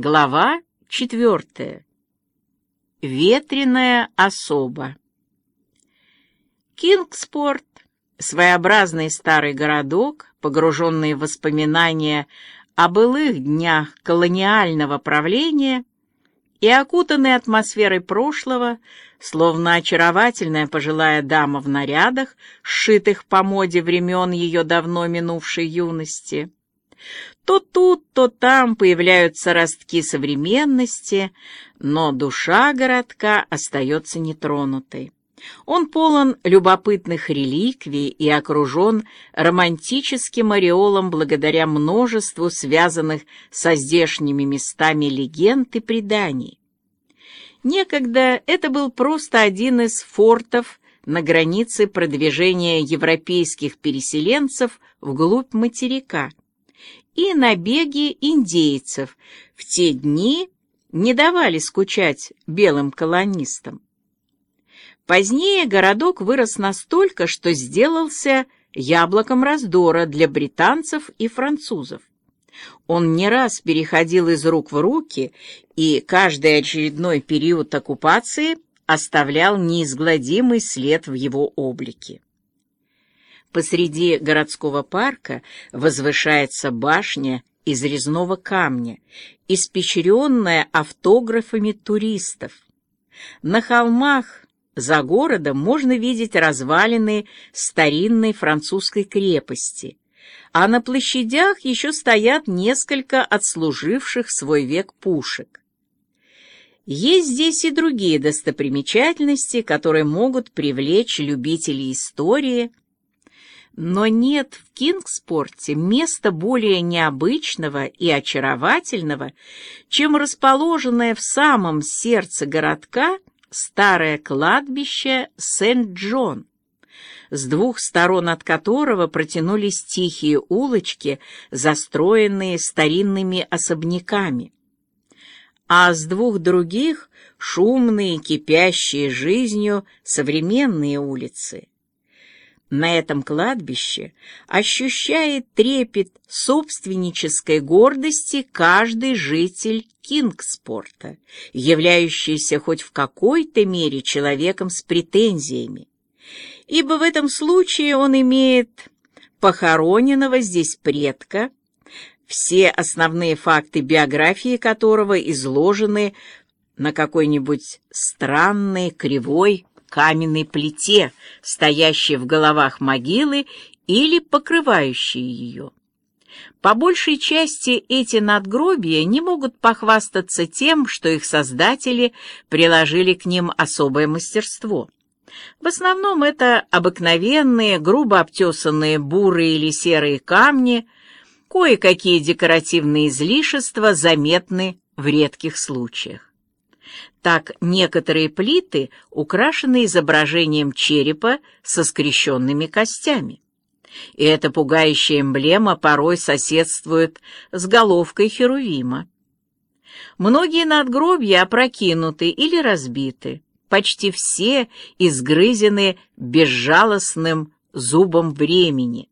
Глава четвертая. Ветреная особа. Кингспорт — своеобразный старый городок, погруженный в воспоминания о былых днях колониального правления и окутанный атмосферой прошлого, словно очаровательная пожилая дама в нарядах, сшитых по моде времен ее давно минувшей юности. То тут, то там появляются ростки современности, но душа городка остается нетронутой. Он полон любопытных реликвий и окружен романтическим ореолом благодаря множеству связанных со здешними местами легенд и преданий. Некогда это был просто один из фортов на границе продвижения европейских переселенцев вглубь материка – и набеги индейцев в те дни не давали скучать белым колонистам. Позднее городок вырос настолько, что сделался яблоком раздора для британцев и французов. Он не раз переходил из рук в руки, и каждый очередной период оккупации оставлял неизгладимый след в его облике. Посреди городского парка возвышается башня из резного камня, испещренная автографами туристов. На холмах за городом можно видеть развалины старинной французской крепости, а на площадях еще стоят несколько отслуживших свой век пушек. Есть здесь и другие достопримечательности, которые могут привлечь любителей истории, но нет в Кингспорте места более необычного и очаровательного, чем расположенное в самом сердце городка старое кладбище Сент-Джон, с двух сторон от которого протянулись тихие улочки, застроенные старинными особняками, а с двух других — шумные, кипящие жизнью современные улицы. На этом кладбище ощущает трепет собственнической гордости каждый житель Кингспорта, являющийся хоть в какой-то мере человеком с претензиями, ибо в этом случае он имеет похороненного здесь предка, все основные факты биографии которого изложены на какой-нибудь странной, кривой, каменной плите, стоящей в головах могилы или покрывающей ее. По большей части эти надгробия не могут похвастаться тем, что их создатели приложили к ним особое мастерство. В основном это обыкновенные, грубо обтесанные бурые или серые камни, кое-какие декоративные излишества заметны в редких случаях. Так некоторые плиты украшены изображением черепа со скрещенными костями. И эта пугающая эмблема порой соседствует с головкой Херувима. Многие надгробья опрокинуты или разбиты, почти все изгрызены безжалостным зубом времени.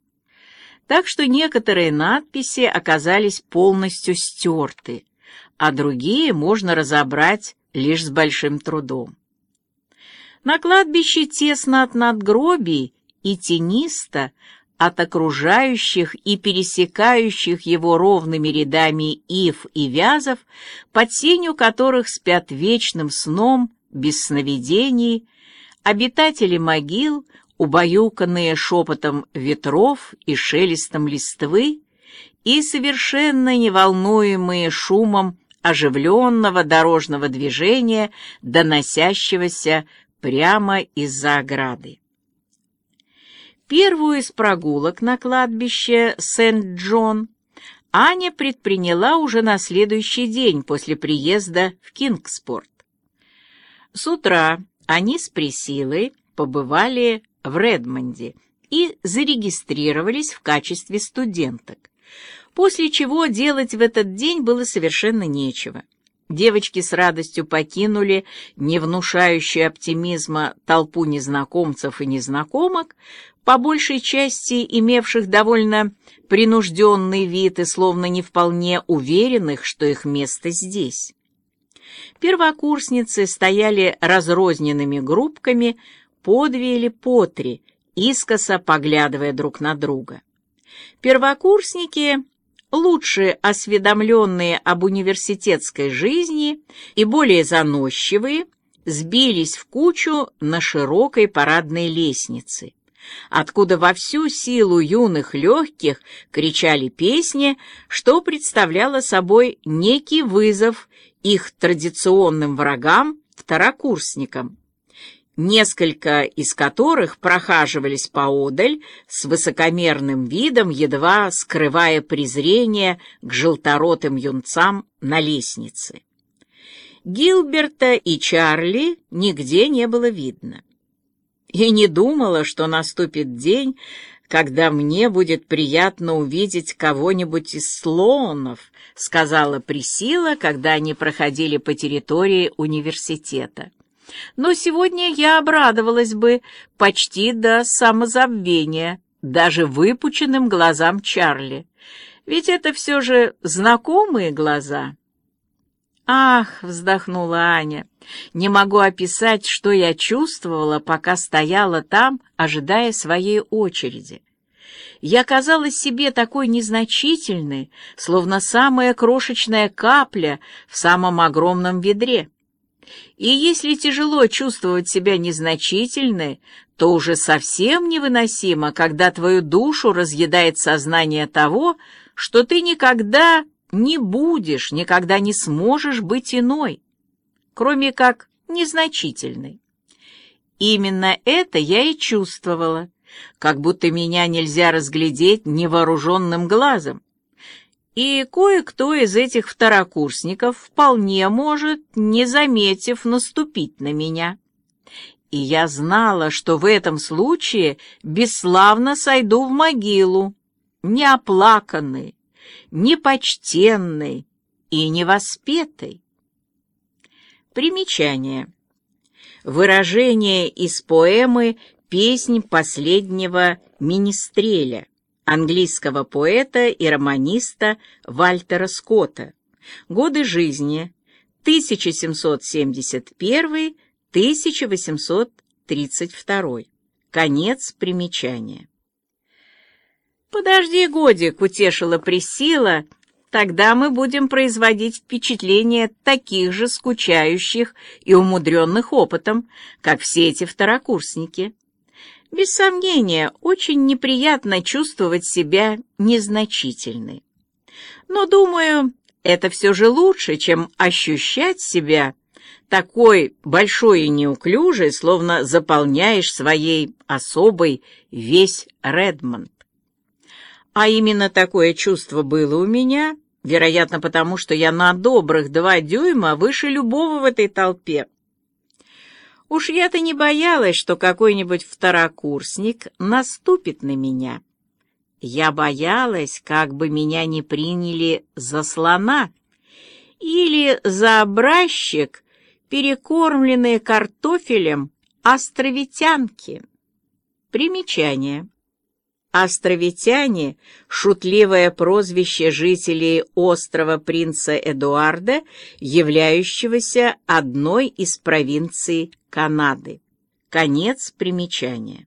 Так что некоторые надписи оказались полностью стерты, а другие можно разобрать лишь с большим трудом. На кладбище тесно от надгробий и тенисто от окружающих и пересекающих его ровными рядами ив и вязов, под сенью которых спят вечным сном, без сновидений, обитатели могил, убаюканные шепотом ветров и шелестом листвы, и совершенно неволнуемые шумом оживленного дорожного движения, доносящегося прямо из-за ограды. Первую из прогулок на кладбище Сент-Джон Аня предприняла уже на следующий день после приезда в Кингспорт. С утра они с Присилой побывали в Редмонде и зарегистрировались в качестве студенток после чего делать в этот день было совершенно нечего. Девочки с радостью покинули не внушающую оптимизма толпу незнакомцев и незнакомок, по большей части имевших довольно принужденный вид и словно не вполне уверенных, что их место здесь. Первокурсницы стояли разрозненными группками по две или по три, искоса поглядывая друг на друга. Первокурсники лучше осведомленные об университетской жизни и более заносчивые, сбились в кучу на широкой парадной лестнице, откуда во всю силу юных легких кричали песни, что представляло собой некий вызов их традиционным врагам, второкурсникам несколько из которых прохаживались поодаль с высокомерным видом, едва скрывая презрение к желторотым юнцам на лестнице. Гилберта и Чарли нигде не было видно. И не думала, что наступит день, когда мне будет приятно увидеть кого-нибудь из слонов, сказала Присила, когда они проходили по территории университета. Но сегодня я обрадовалась бы почти до самозабвения, даже выпученным глазам Чарли. Ведь это все же знакомые глаза. «Ах!» — вздохнула Аня. «Не могу описать, что я чувствовала, пока стояла там, ожидая своей очереди. Я казалась себе такой незначительной, словно самая крошечная капля в самом огромном ведре. И если тяжело чувствовать себя незначительной, то уже совсем невыносимо, когда твою душу разъедает сознание того, что ты никогда не будешь, никогда не сможешь быть иной, кроме как незначительной. Именно это я и чувствовала, как будто меня нельзя разглядеть невооруженным глазом, и кое-кто из этих второкурсников вполне может, не заметив, наступить на меня. И я знала, что в этом случае бесславно сойду в могилу, неоплаканный, непочтенный и невоспетый. Примечание. Выражение из поэмы «Песнь последнего министреля» английского поэта и романиста Вальтера Скотта. Годы жизни 1771-1832. Конец примечания. «Подожди годик», — утешила Присила, — «тогда мы будем производить впечатление таких же скучающих и умудренных опытом, как все эти второкурсники». Без сомнения, очень неприятно чувствовать себя незначительной. Но, думаю, это все же лучше, чем ощущать себя такой большой и неуклюжей, словно заполняешь своей особой весь Редмонд. А именно такое чувство было у меня, вероятно, потому что я на добрых два дюйма выше любого в этой толпе. Уж я-то не боялась, что какой-нибудь второкурсник наступит на меня. Я боялась, как бы меня не приняли за слона или за образчик, перекормленные картофелем островитянки. Примечание. Островитяне — шутливое прозвище жителей острова принца Эдуарда, являющегося одной из провинций Канады. Конец примечания.